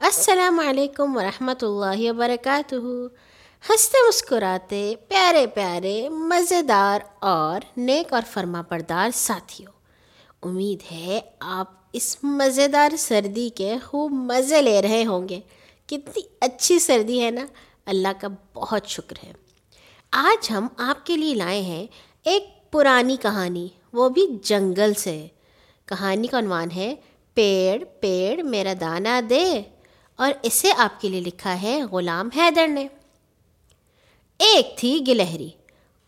السلام علیکم ورحمۃ اللہ وبرکاتہ۔ ہنستے مسکراتے، پیارے پیارے، مزیدار اور نیک اور فرما بردار ساتھیوں، امید ہے آپ اس مزیدار سردی کے خوب مزے لے رہے ہوں گے۔ کتنی اچھی سردی ہے نا، اللہ کا بہت شکر ہے۔ آج ہم آپ کے لیے لائے ہیں ایک پرانی کہانی، وہ بھی جنگل سے۔ کہانی کا عنوان ہے، پیڑ پیڑ میرا دانہ دے۔ اور اسے آپ کے لیے لکھا ہے غلام حیدر نے۔ ایک تھی گلہری،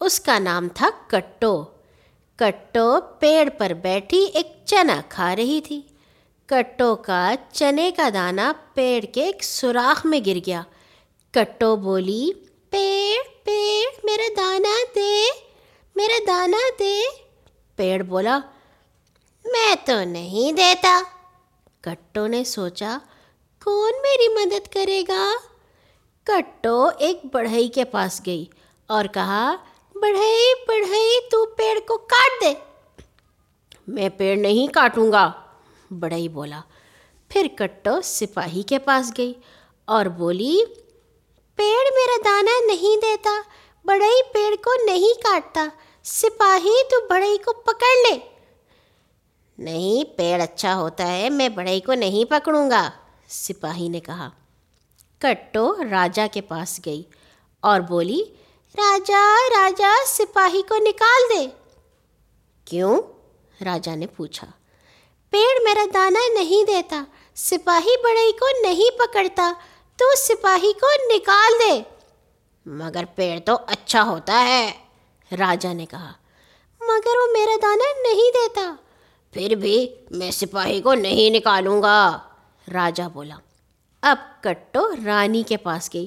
اس کا نام تھا کٹو۔ کٹو پیڑ پر بیٹھی ایک چنا کھا رہی تھی۔ کٹو کا چنے کا دانہ پیڑ کے ایک سوراخ میں گر گیا۔ کٹو بولی، پیڑ پیڑ، میرا دانہ دے، میرا دانہ دے۔ پیڑ بولا، میں تو نہیں دیتا۔ کٹو نے سوچا کون میری مدد کرے گا؟ کٹو ایک بڑھئی کے پاس گئی اور کہا، بڑھئی بڑھئی، تو پیڑ کو کاٹ دے۔ میں پیڑ نہیں کاٹوں گا، بڑھئی بولا۔ پھر کٹو سپاہی کے پاس گئی اور بولی، پیڑ میرا دانہ نہیں دیتا، بڑھئی پیڑ کو نہیں کاٹتا، سپاہی تو بڑھئی کو پکڑ لے۔ نہیں، پیڑ اچھا ہوتا ہے، میں بڑھئی کو نہیں پکڑوں گا۔ سپاہی نے کہا، کٹو راجا کے پاس گئی اور بولی راجا راجا سپاہی کو نکال دے۔ کیوں؟ راجا نے پوچھا، پیڑ میرا دانہ نہیں دیتا، سپاہی بڑھئی کو نہیں پکڑتا، تو سپاہی کو نکال دے۔ مگر پیڑ تو اچھا ہوتا ہے راجا نے کہا۔ مگر وہ میرا دانہ نہیں دیتا، پھر بھی میں سپاہی کو نہیں نکالوں گا۔ راجا بولا، اب کٹو رانی کے پاس گئی۔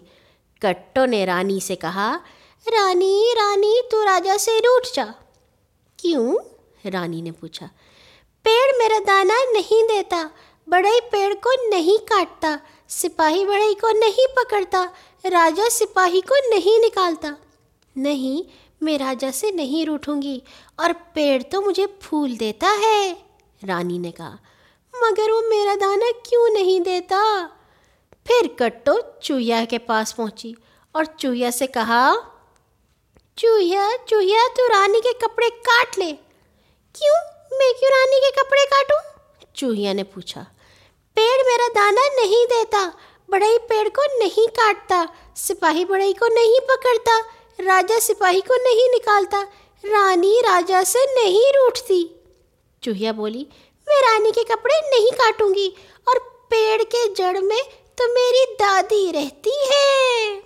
کٹو نے رانی سے کہا، رانی رانی، تو راجا سے روٹ جا۔ کیوں؟ رانی نے پوچھا، پیڑ میرا دانہ نہیں دیتا بڑھئی پیڑ کو نہیں کاٹتا، سپاہی بڑھئی کو نہیں پکڑتا راجا سپاہی کو نہیں نکالتا۔ نہیں، میں راجا سے نہیں روٹھوں گی، اور پیڑ تو مجھے پھول دیتا ہے۔ رانی نے کہا مگر وہ میرا دانہ کیوں نہیں دیتا؟ پھر کٹو چوہیا کے پاس پہنچی اور چوہیا سے کہا، چوہیا چوہیا، تو رانی کے کپڑے کاٹ لے۔ کیوں؟ میں کیوں رانی کے کپڑے کاٹوں؟ چوہیا نے پوچھا۔ پیڑ میرا دانہ نہیں دیتا بڑھئی پیڑ کو نہیں کاٹتا، سپاہی بڑھئی کو نہیں پکڑتا، راجا سپاہی کو نہیں نکالتا، رانی راجا سے نہیں روٹتی۔ چوہیا بولی میں رانی کے کپڑے نہیں کاٹوں گی اور پیڑ کے جڑ میں تو میری دادی رہتی ہے۔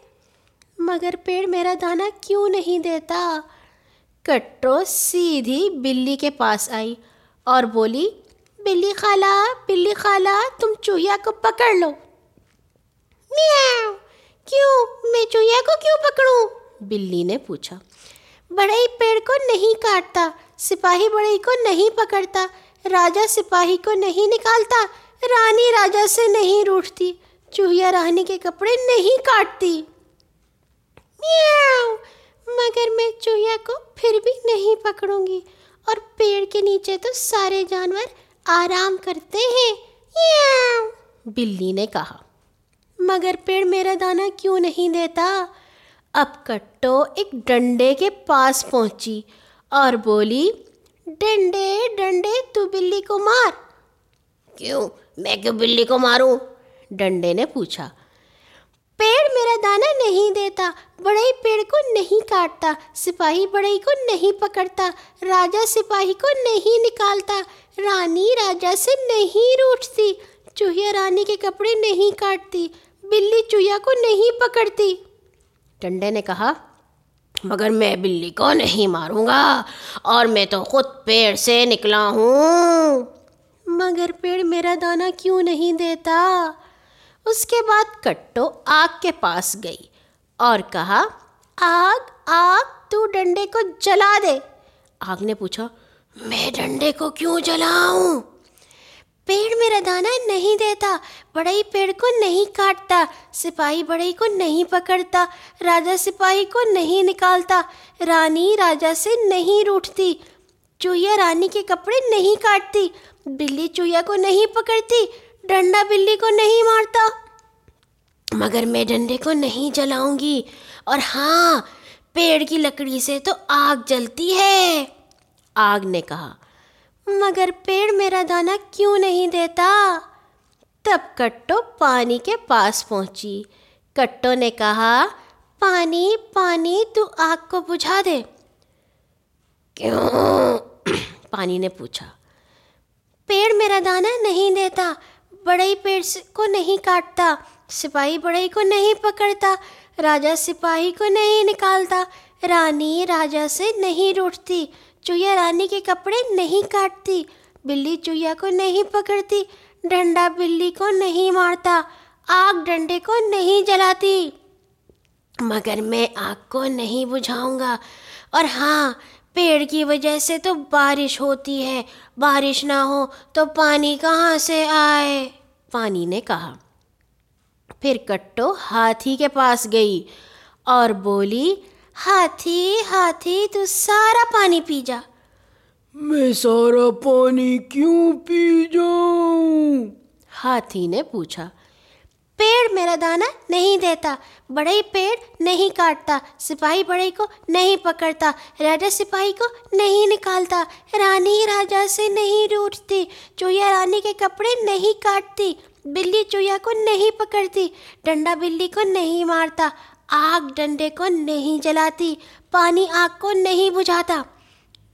مگر پیڑ میرا دانہ کیوں نہیں دیتا؟ کٹو سیدھی بلی کے پاس آئی اور بولی، بلی خالہ بلی خالہ، تم چوہیا کو پکڑ لو۔ میاں کیوں؟ میں چوہیا کو کیوں پکڑوں؟ بلی نے پوچھا۔ بڑھئی پیڑ کو نہیں کاٹتا، سپاہی بڑھئی کو نہیں پکڑتا راجا سپاہی کو نہیں نکالتا رانی راجا سے نہیں روٹتی چوہیا رانی کے کپڑے نہیں کاٹتی۔ میاؤ مگر میں چوہیا کو پھر بھی نہیں پکڑوں گی۔ اور پیڑ کے نیچے تو سارے جانور آرام کرتے ہیں۔ بلی نے کہا۔ مگر پیڑ میرا دانہ کیوں نہیں دیتا؟ اب کٹو ایک ڈنڈے کے پاس پہنچی اور بولی ڈنڈے ڈنڈے تو بلی کو مار۔ کیوں؟ میں کیوں بلی کو ماروں؟ ڈنڈے نے پوچھا۔ پیڑ میرا دانہ نہیں دیتا بڑھئی پیڑ کو نہیں کاٹتا، سپاہی بڑھئی کو نہیں پکڑتا، راجا سپاہی کو نہیں نکالتا، رانی راجا سے نہیں روٹتی، چوہیا رانی کے کپڑے نہیں کاٹتی، بلی چوہیا کو نہیں پکڑتی۔ ڈنڈے نے کہا مگر میں بلی کو نہیں ماروں گا اور میں تو خود پیڑ سے نکلا ہوں۔ مگر پیڑ میرا دانہ کیوں نہیں دیتا؟ اس کے بعد کٹو آگ کے پاس گئی اور کہا، آگ آگ، تو ڈنڈے کو جلا دے۔ آگ نے پوچھا، میں ڈنڈے کو کیوں جلاؤں؟ پیڑ میرا دانہ نہیں دیتا بڑھئی پیڑ کو نہیں کاٹتا، سپاہی بڑھئی کو نہیں پکڑتا، راجا سپاہی کو نہیں نکالتا، رانی راجا سے نہیں روٹتی، چوہیا رانی کے کپڑے نہیں کاٹتی، بلی چوہیا کو نہیں پکڑتی، ڈنڈا بلی کو نہیں مارتا۔ مگر میں ڈنڈے کو نہیں جلاؤں گی۔ اور ہاں پیڑ کی لکڑی سے تو آگ جلتی ہے۔ آگ نے کہا، مگر پیڑ میرا دانا کیوں نہیں دیتا؟ تب کٹو پانی کے پاس پہنچی۔ کٹو نے کہا، پانی پانی، تو آگ کو بجھا دے۔ کیوں؟ پانی نے پوچھا۔ پیڑ میرا دانا نہیں دیتا بڑئی پیڑ کو نہیں کاٹتا، سپاہی بڑئی کو نہیں پکڑتا، راجا سپاہی کو نہیں نکالتا، رانی راجا سے نہیں روٹتی چویا رانی کے کپڑے نہیں کاٹتی، بلی چویا کو نہیں پکڑتی ڈنڈا بلی کو نہیں مارتا، آگ ڈنڈے کو نہیں جلاتی۔ مگر میں آگ کو نہیں بجھاؤں گا۔ اور ہاں پیڑ کی وجہ سے تو بارش ہوتی ہے۔ بارش نہ ہو تو پانی کہاں سے آئے؟ پانی نے کہا۔ پھر کٹو ہاتھی کے پاس گئی اور بولی، ہاتھی ہاتھی، تو سارا پانی پی جا۔ میں سارا پانی کیوں پی جاؤں؟ ہاتھی نے پوچھا، پیڑ میرا دانا نہیں دیتا، بڑے پیڑ نہیں کاٹتا، سپاہی بڑے کو نہیں پکڑتا، راجا سپاہی کو نہیں نکالتا، رانی راجا سے نہیں روٹتی، چویا رانی کے کپڑے نہیں کاٹتی، بلی چویا کو نہیں پکڑتی، ڈنڈا بلی کو نہیں مارتا، آگ ڈنڈے کو نہیں جلاتی، پانی آگ کو نہیں بجھاتا۔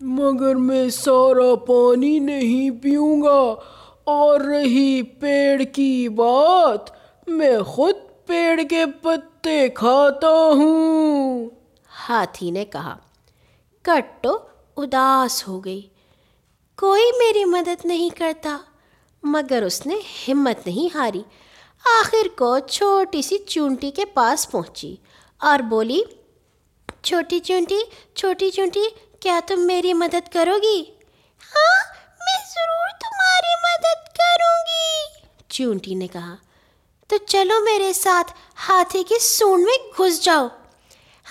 مگر میں سارا پانی نہیں پیوں گا۔ اور رہی پیڑ کی بات، میں خود پیڑ کے پتے کھاتا ہوں۔ ہاتھی نے کہا، کٹو، اداس ہو گئی۔ کوئی میری مدد نہیں کرتا، مگر اس نے ہمت نہیں ہاری۔ آخر کو چھوٹی سی چونٹی کے پاس پہنچی اور بولی، چھوٹی چونٹی چھوٹی چونٹی کیا تم میری مدد کرو گی؟ ہاں میں ضرور تمہاری مدد کروں گی۔ چونٹی نے کہا، تو چلو میرے ساتھ ہاتھی کی سونڈ میں گھس جاؤ۔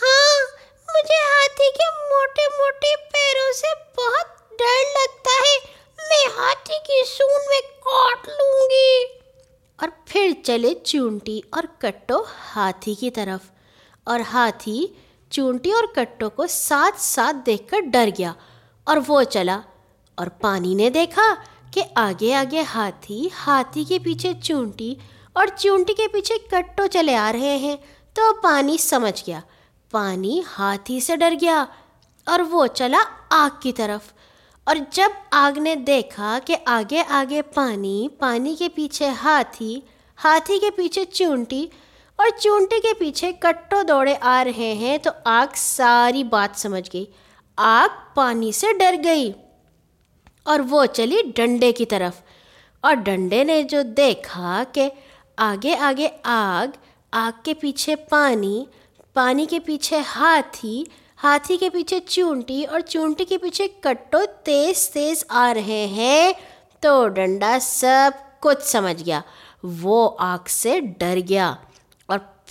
ہاں مجھے ہاتھی کے موٹے موٹے پیروں سے بہت ڈر لگتا ہے۔ میں ہاتھی کی سونڈ میں کاٹ لوں گی۔ اور پھر چلے چونٹی اور کٹو ہاتھی کی طرف۔ اور ہاتھی چونٹی اور کٹو کو ساتھ ساتھ دیکھ کر ڈر گیا اور وہ چلا اور پانی نے دیکھا کہ آگے آگے ہاتھی ہاتھی کے پیچھے چونٹی اور چونٹی کے پیچھے کٹو چلے آ رہے ہیں۔ تو پانی سمجھ گیا۔ پانی ہاتھی سے ڈر گیا اور وہ چلا آگ کی طرف۔ اور جب آگ نے دیکھا کہ آگے آگے پانی پانی کے پیچھے ہاتھی ہاتھی کے پیچھے چونٹی اور چونٹی کے پیچھے کٹو دوڑے آ رہے ہیں تو آگ ساری بات سمجھ گئی۔ آگ پانی سے ڈر گئی۔ اور وہ چلی ڈنڈے کی طرف۔ اور ڈنڈے نے جو دیکھا کہ آگے آگے آگ آگ کے پیچھے پانی پانی کے پیچھے ہاتھی ہاتھی کے پیچھے چونٹی اور چونٹی کے پیچھے کٹو تیز تیز آ رہے ہیں تو ڈنڈا سب کچھ سمجھ گیا۔ وہ آگ سے ڈر گیا۔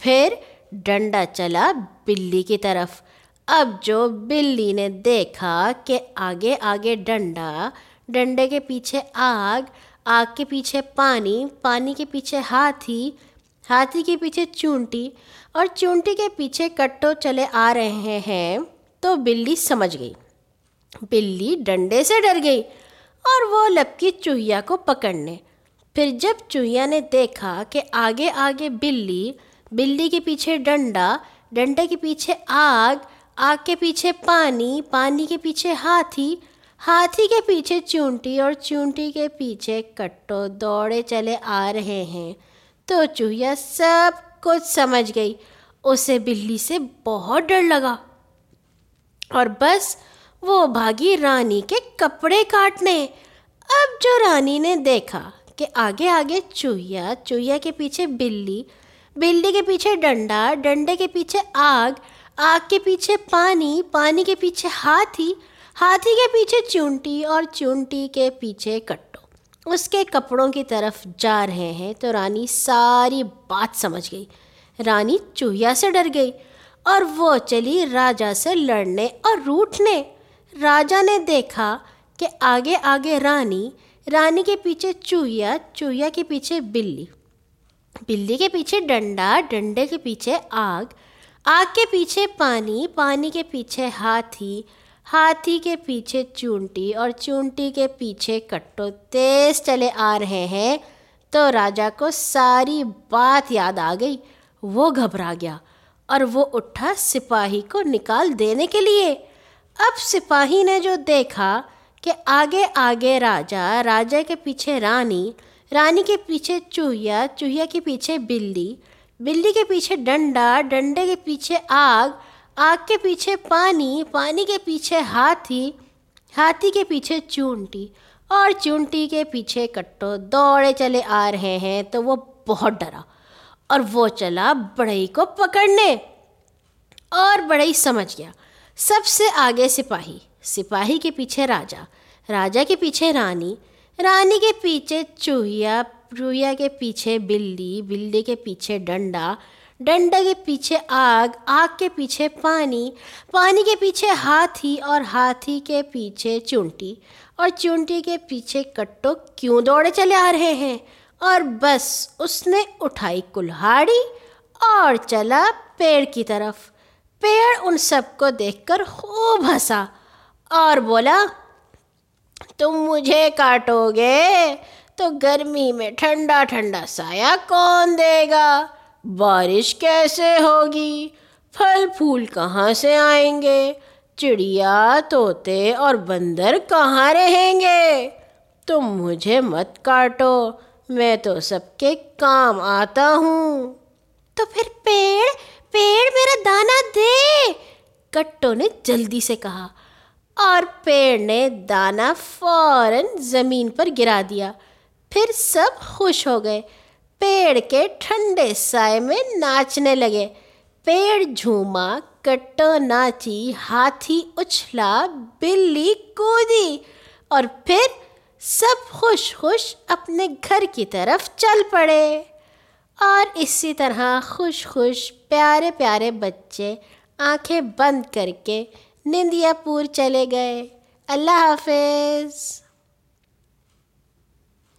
پھر ڈنڈا چلا بلی کی طرف۔ اب جو بلی نے دیکھا کہ آگے آگے ڈنڈا، ڈنڈے کے پیچھے آگ آگ کے پیچھے پانی پانی کے پیچھے ہاتھی ہاتھی کے پیچھے چونٹی اور چونٹی کے پیچھے کٹو چلے آ رہے ہیں تو بلی سمجھ گئی۔ بلی ڈنڈے سے ڈر گئی اور وہ لپکی چوہیا کو پکڑنے۔ پھر جب چوہیا نے دیکھا کہ آگے آگے بلی بلی کے پیچھے ڈنڈا، ڈنڈے کے پیچھے آگ آگ کے پیچھے پانی پانی کے پیچھے ہاتھی ہاتھی کے پیچھے چونٹی اور چونٹی کے پیچھے کٹو دوڑے چلے آ رہے ہیں۔ تو چوہیا سب کچھ سمجھ گئی۔ اسے بلی سے بہت ڈر لگا۔ اور بس وہ بھاگی رانی کے کپڑے کاٹنے۔ اب جو رانی نے دیکھا کہ آگے آگے چوہیا چوہیا کے پیچھے بلی بلی کے پیچھے ڈنڈا، ڈنڈے کے پیچھے آگ آگ کے پیچھے پانی پانی کے پیچھے ہاتھی ہاتھی کے پیچھے چونٹی اور چونٹی کے پیچھے کٹو۔ اس کے کپڑوں کی طرف جا رہے ہیں تو رانی ساری بات سمجھ گئی۔ رانی چوہیا سے ڈر گئی اور وہ چلی راجا سے لڑنے اور روٹنے۔ راجا نے دیکھا کہ آگے آگے رانی رانی کے پیچھے چوہیا چوہیا کے پیچھے بلی۔ بلی کے پیچھے ڈنڈا، ڈنڈے کے پیچھے آگ آگ کے پیچھے پانی پانی کے پیچھے ہاتھی ہاتھی کے پیچھے چونٹی اور چونٹی کے پیچھے کٹو تیز چلے آ رہے ہیں۔ تو راجا کو ساری بات یاد آ گئی۔ وہ گھبرا گیا اور وہ اٹھا سپاہی کو نکال دینے کے لیے۔ اب سپاہی نے جو دیکھا کہ آگے آگے راجا راجا کے پیچھے رانی رانی کے پیچھے چوہیا چوہیا کے پیچھے بلی بلی کے پیچھے ڈنڈا ڈنڈے کے پیچھے آگ آگ کے پیچھے پانی پانی کے پیچھے ہاتھی ہاتھی کے پیچھے چونٹی اور چونٹی کے پیچھے کٹو دوڑے چلے آ رہے ہیں تو وہ بہت ڈرا اور وہ چلا بڑئی کو پکڑنے اور بڑئی سمجھ گیا سب سے آگے سپاہی سپاہی کے پیچھے راجا راجا کے پیچھے رانی رانی کے پیچھے چوہیا چوہیا کے پیچھے بلی بلی کے پیچھے ڈنڈا ڈنڈا کے پیچھے آگ آگ کے پیچھے پانی پانی کے پیچھے ہاتھی اور ہاتھی کے پیچھے چونٹی اور چونٹی کے پیچھے کٹو کیوں دوڑے چلے آ رہے ہیں اور بس اس نے اٹھائی کلہاڑی اور چلا پیڑ کی طرف پیڑ ان سب کو دیکھ کر خوب ہنسا اور بولا تم مجھے کاٹو گے تو گرمی میں ٹھنڈا ٹھنڈا سایہ کون دے گا؟ بارش کیسے ہوگی؟ پھل پھول کہاں سے آئیں گے؟ چڑیا طوطے اور بندر کہاں رہیں گے؟ تم مجھے مت کاٹو، میں تو سب کے کام آتا ہوں۔ تو پھر پیڑ پیڑ میرا دانا دے، کٹو نے جلدی سے کہا۔ اور پیڑ نے دانا فوراً زمین پر گرا دیا۔ پھر سب خوش ہو گئے۔ پیڑ کے ٹھنڈے سائے میں ناچنے لگے۔ پیڑ جھوما، کٹو ناچی، ہاتھی اچھلا، بلی کودی۔ اور پھر سب خوش خوش اپنے گھر کی طرف چل پڑے۔ اور اسی طرح خوش خوش، پیارے پیارے بچے آنکھیں بند کر کے نندیا پور چلے گئے۔ اللہ حافظ۔